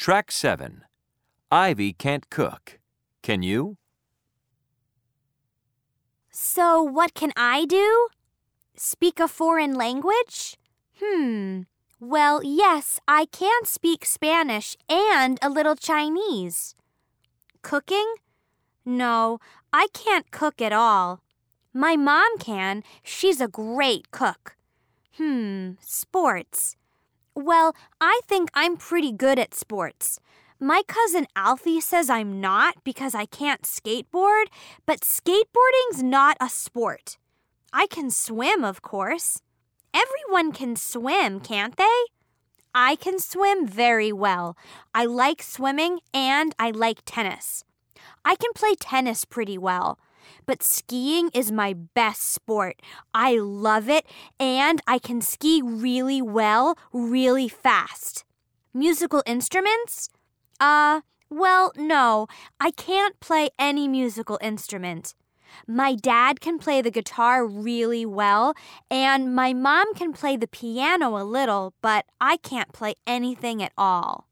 Track 7. Ivy can't cook. Can you? So, what can I do? Speak a foreign language? Hmm. Well, yes, I can speak Spanish and a little Chinese. Cooking? No, I can't cook at all. My mom can. She's a great cook. Hmm, sports. Well, I think I'm pretty good at sports. My cousin Alfie says I'm not because I can't skateboard, but skateboarding's not a sport. I can swim, of course. Everyone can swim, can't they? I can swim very well. I like swimming and I like tennis. I can play tennis pretty well. But skiing is my best sport. I love it and I can ski really well, really fast. Musical instruments? Uh, well, no, I can't play any musical instrument. My dad can play the guitar really well, and my mom can play the piano a little, but I can't play anything at all.